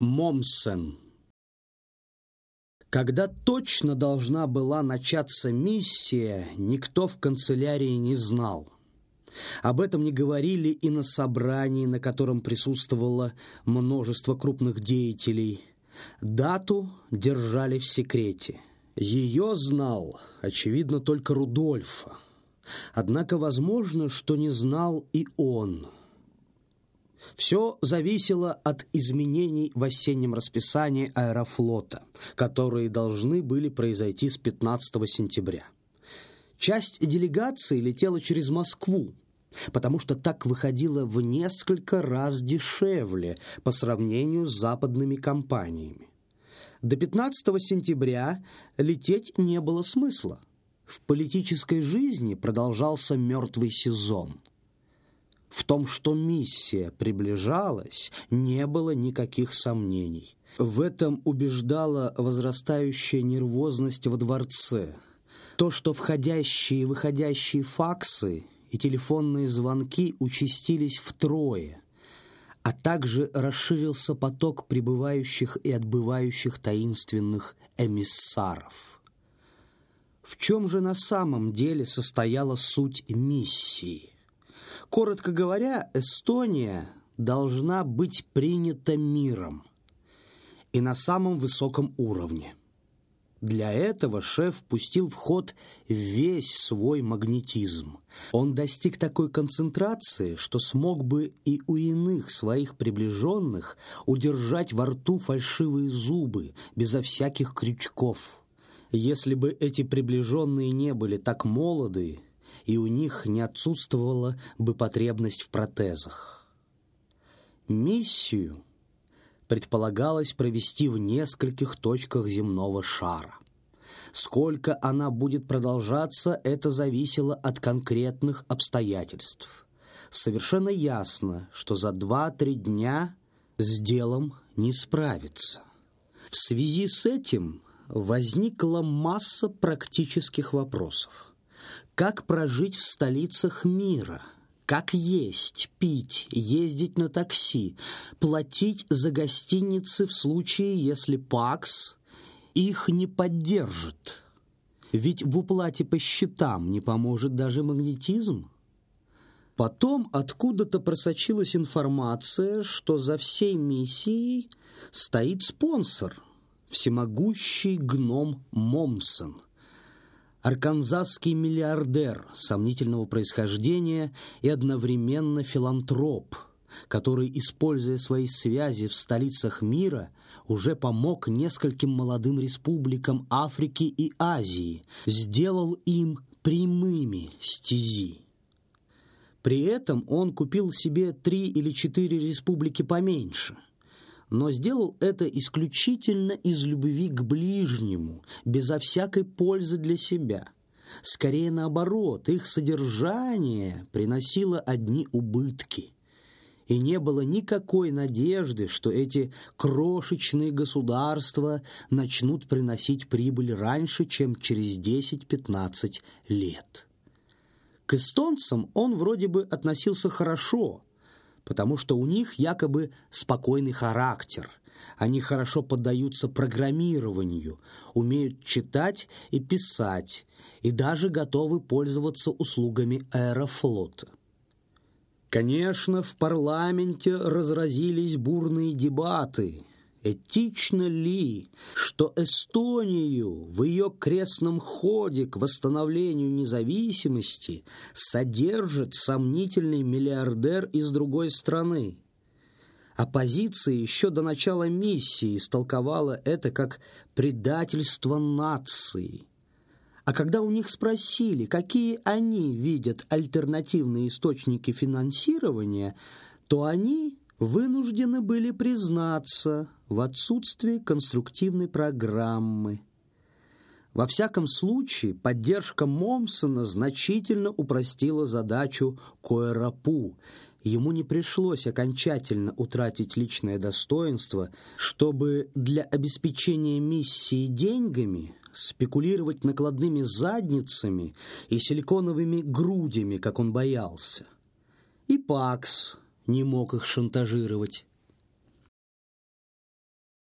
Момсен. Когда точно должна была начаться миссия, никто в канцелярии не знал. Об этом не говорили и на собрании, на котором присутствовало множество крупных деятелей. Дату держали в секрете. Ее знал, очевидно, только Рудольфа. Однако возможно, что не знал и он – все зависело от изменений в осеннем расписании аэрофлота, которые должны были произойти с 15 сентября. Часть делегации летела через Москву, потому что так выходило в несколько раз дешевле по сравнению с западными компаниями. До 15 сентября лететь не было смысла. В политической жизни продолжался мертвый сезон – в том, что миссия приближалась, не было никаких сомнений. В этом убеждала возрастающая нервозность во дворце. То, что входящие и выходящие факсы и телефонные звонки участились втрое, а также расширился поток прибывающих и отбывающих таинственных эмиссаров. В чем же на самом деле состояла суть миссии? Коротко говоря, Эстония должна быть принята миром и на самом высоком уровне. Для этого шеф пустил в ход весь свой магнетизм. Он достиг такой концентрации, что смог бы и у иных своих приближенных удержать во рту фальшивые зубы, безо всяких крючков. Если бы эти приближенные не были так молоды, и у них не отсутствовала бы потребность в протезах. Миссию предполагалось провести в нескольких точках земного шара. Сколько она будет продолжаться, это зависело от конкретных обстоятельств. Совершенно ясно, что за два-три дня с делом не справиться. В связи с этим возникла масса практических вопросов. Как прожить в столицах мира? Как есть, пить, ездить на такси, платить за гостиницы в случае, если ПАКС их не поддержит? Ведь в уплате по счетам не поможет даже магнетизм. Потом откуда-то просочилась информация, что за всей миссией стоит спонсор, всемогущий гном Момсон – арканзасский миллиардер сомнительного происхождения и одновременно филантроп, который, используя свои связи в столицах мира, уже помог нескольким молодым республикам Африки и Азии, сделал им прямыми стези. При этом он купил себе три или четыре республики поменьше – но сделал это исключительно из любви к ближнему, безо всякой пользы для себя. Скорее наоборот, их содержание приносило одни убытки. И не было никакой надежды, что эти крошечные государства начнут приносить прибыль раньше, чем через 10-15 лет. К эстонцам он вроде бы относился хорошо – потому что у них якобы спокойный характер. Они хорошо поддаются программированию, умеют читать и писать, и даже готовы пользоваться услугами аэрофлота. Конечно, в парламенте разразились бурные дебаты – Этично ли, что Эстонию в ее крестном ходе к восстановлению независимости содержит сомнительный миллиардер из другой страны? Оппозиция еще до начала миссии истолковала это как предательство нации. А когда у них спросили, какие они видят альтернативные источники финансирования, то они вынуждены были признаться в отсутствии конструктивной программы. Во всяком случае, поддержка Момсона значительно упростила задачу Коэрапу. Ему не пришлось окончательно утратить личное достоинство, чтобы для обеспечения миссии деньгами спекулировать накладными задницами и силиконовыми грудями, как он боялся. И Пакс – не мог их шантажировать.